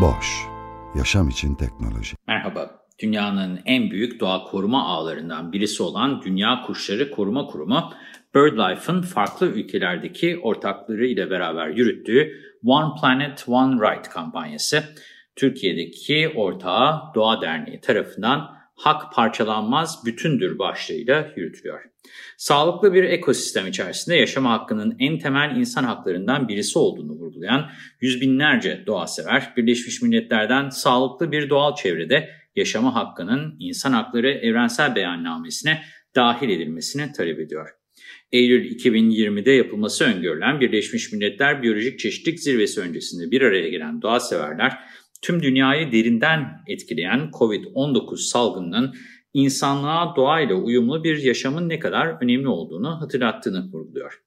Boş, yaşam için teknoloji. Merhaba, dünyanın en büyük doğa koruma ağlarından birisi olan Dünya Kuşları Koruma Kurumu, BirdLife'ın farklı ülkelerdeki ortakları ile beraber yürüttüğü One Planet One Right kampanyası, Türkiye'deki ortağı Doğa Derneği tarafından hak parçalanmaz bütündür başlığıyla yürütülüyor. Sağlıklı bir ekosistem içerisinde yaşama hakkının en temel insan haklarından birisi olduğunu vurgulayan yüz binlerce doğasever, Birleşmiş Milletler'den sağlıklı bir doğal çevrede yaşama hakkının insan hakları evrensel beyannamesine dahil edilmesini talep ediyor. Eylül 2020'de yapılması öngörülen Birleşmiş Milletler Biyolojik Çeşitlilik Zirvesi öncesinde bir araya gelen doğaseverler, tüm dünyayı derinden etkileyen COVID-19 salgınının insanlığa doğayla uyumlu bir yaşamın ne kadar önemli olduğunu hatırlattığını vurguluyor.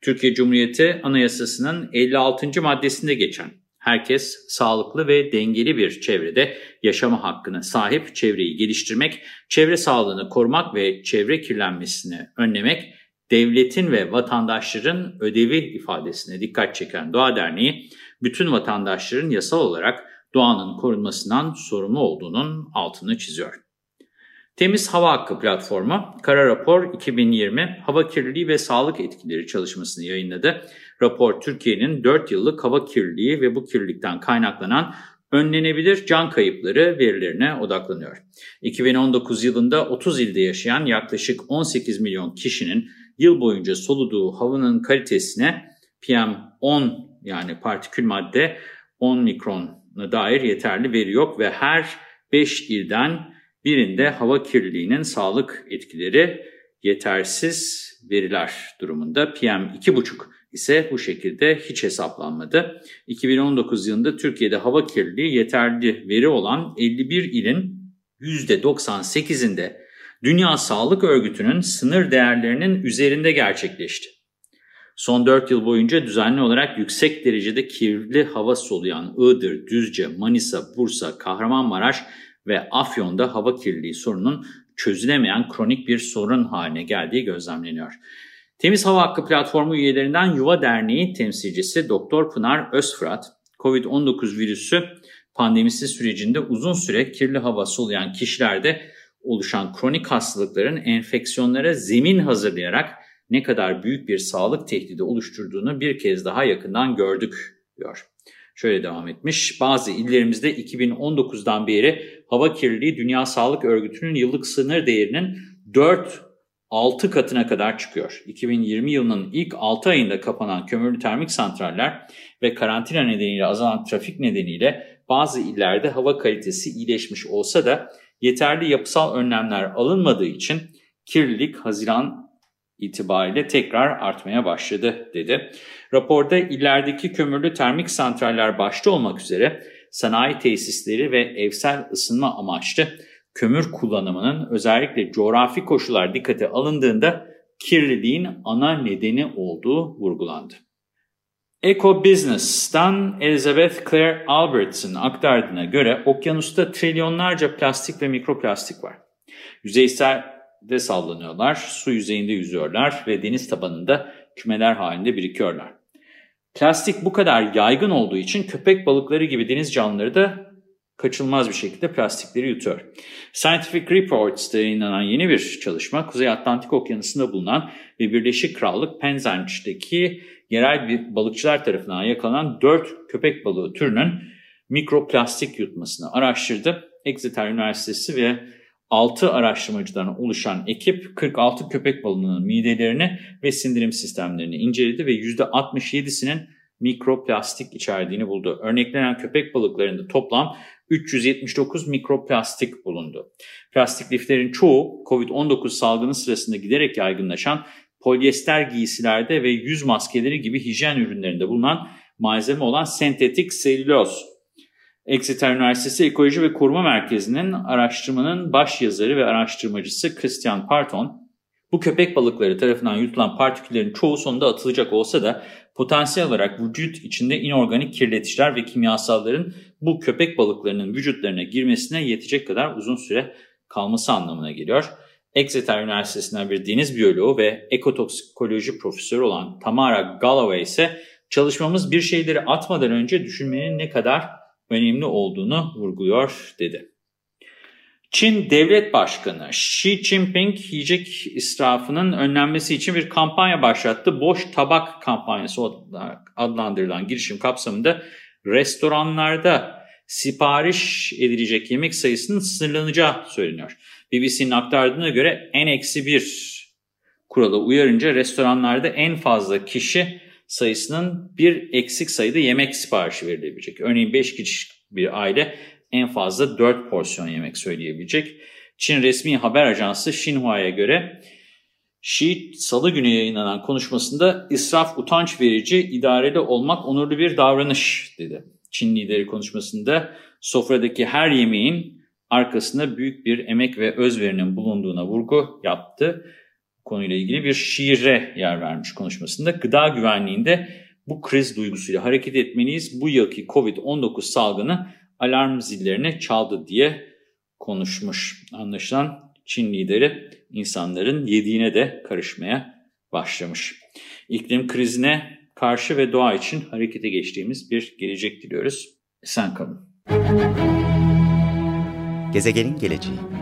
Türkiye Cumhuriyeti Anayasası'nın 56. maddesinde geçen herkes sağlıklı ve dengeli bir çevrede yaşama hakkına sahip çevreyi geliştirmek, çevre sağlığını korumak ve çevre kirlenmesini önlemek devletin ve vatandaşların ödevi ifadesine dikkat çeken Doğa Derneği, bütün vatandaşların yasal olarak doğanın korunmasından sorumlu olduğunun altını çiziyor. Temiz Hava Hakkı platformu Kara Rapor 2020 Hava Kirliliği ve Sağlık Etkileri çalışmasını yayınladı. Rapor Türkiye'nin 4 yıllık hava kirliliği ve bu kirlilikten kaynaklanan önlenebilir can kayıpları verilerine odaklanıyor. 2019 yılında 30 ilde yaşayan yaklaşık 18 milyon kişinin yıl boyunca soluduğu havanın kalitesine PM10 yani partikül madde 10 mikrona dair yeterli veri yok ve her 5 ilden birinde hava kirliliğinin sağlık etkileri yetersiz veriler durumunda. PM2,5 ise bu şekilde hiç hesaplanmadı. 2019 yılında Türkiye'de hava kirliliği yeterli veri olan 51 ilin %98'inde Dünya Sağlık Örgütü'nün sınır değerlerinin üzerinde gerçekleşti. Son 4 yıl boyunca düzenli olarak yüksek derecede kirli hava soluyan Iğdır, Düzce, Manisa, Bursa, Kahramanmaraş ve Afyon'da hava kirliliği sorunun çözülemeyen kronik bir sorun haline geldiği gözlemleniyor. Temiz Hava Hakkı Platformu üyelerinden Yuva Derneği temsilcisi Doktor Pınar Özfırat, COVID-19 virüsü pandemisi sürecinde uzun süre kirli hava soluyan kişilerde oluşan kronik hastalıkların enfeksiyonlara zemin hazırlayarak ne kadar büyük bir sağlık tehdidi oluşturduğunu bir kez daha yakından gördük diyor. Şöyle devam etmiş. Bazı illerimizde 2019'dan beri hava kirliliği Dünya Sağlık Örgütü'nün yıllık sınır değerinin 4-6 katına kadar çıkıyor. 2020 yılının ilk 6 ayında kapanan kömürlü termik santraller ve karantina nedeniyle azalan trafik nedeniyle bazı illerde hava kalitesi iyileşmiş olsa da yeterli yapısal önlemler alınmadığı için kirlilik Haziran itibariyle tekrar artmaya başladı dedi. Raporda illerdeki kömürlü termik santraller başta olmak üzere sanayi tesisleri ve evsel ısınma amaçlı kömür kullanımının özellikle coğrafi koşullar dikkate alındığında kirliliğin ana nedeni olduğu vurgulandı. Eco Business'tan Elizabeth Clare Alberts'ın aktardığına göre okyanusta trilyonlarca plastik ve mikroplastik var. Yüzeysel de sallanıyorlar, su yüzeyinde yüzüyorlar ve deniz tabanında kümeler halinde birikiyorlar. Plastik bu kadar yaygın olduğu için köpek balıkları gibi deniz canlıları da kaçılmaz bir şekilde plastikleri yutuyor. Scientific Reports'ta yayınlanan yeni bir çalışma, Kuzey Atlantik Okyanusu'nda bulunan ve Birleşik Krallık Penzance yerel bir balıkçılar tarafından yakalanan 4 köpek balığı türünün mikroplastik yutmasını araştırdı. Exeter Üniversitesi ve 6 araştırmacıdan oluşan ekip 46 köpek balığının midelerini ve sindirim sistemlerini inceledi ve %67'sinin mikroplastik içerdiğini buldu. Örneklenen köpek balıklarında toplam 379 mikroplastik bulundu. Plastik liflerin çoğu COVID-19 salgını sırasında giderek yaygınlaşan polyester giysilerde ve yüz maskeleri gibi hijyen ürünlerinde bulunan malzeme olan sentetik selüloz. Exeter Üniversitesi Ekoloji ve Koruma Merkezi'nin araştırmanın baş yazarı ve araştırmacısı Christian Parton, bu köpek balıkları tarafından yutulan partiküllerin çoğu sonunda atılacak olsa da potansiyel olarak vücut içinde inorganik kirleticiler ve kimyasalların bu köpek balıklarının vücutlarına girmesine yetecek kadar uzun süre kalması anlamına geliyor. Exeter Üniversitesi'nden bir deniz biyoloğu ve ekotoksikoloji profesörü olan Tamara Galloway ise çalışmamız bir şeyleri atmadan önce düşünmenin ne kadar önemli olduğunu vurguluyor dedi. Çin Devlet Başkanı Xi Jinping yiyecek israfının önlenmesi için bir kampanya başlattı. Boş tabak kampanyası adlandırılan girişim kapsamında restoranlarda sipariş edilecek yemek sayısının sınırlanacağı söyleniyor. BBC'nin aktardığına göre N-1 kuralı uyarınca restoranlarda en fazla kişi sayısının bir eksik sayıda yemek siparişi verilebilecek. Örneğin 5 kişi bir aile en fazla 4 porsiyon yemek söyleyebilecek. Çin resmi haber ajansı Xinhua'ya göre Xi salı günü yayınlanan konuşmasında israf utanç verici, idareli olmak onurlu bir davranış dedi. Çin lideri konuşmasında sofradaki her yemeğin arkasında büyük bir emek ve özverinin bulunduğuna vurgu yaptı. Konuyla ilgili bir şiire yer vermiş konuşmasında. Gıda güvenliğinde bu kriz duygusuyla hareket etmeliyiz. Bu yılki Covid-19 salgını alarm zillerini çaldı diye konuşmuş. Anlaşılan Çin lideri insanların yediğine de karışmaya başlamış. İklim krizine karşı ve doğa için harekete geçtiğimiz bir gelecek diliyoruz. Sen kalın. Gezegenin geleceği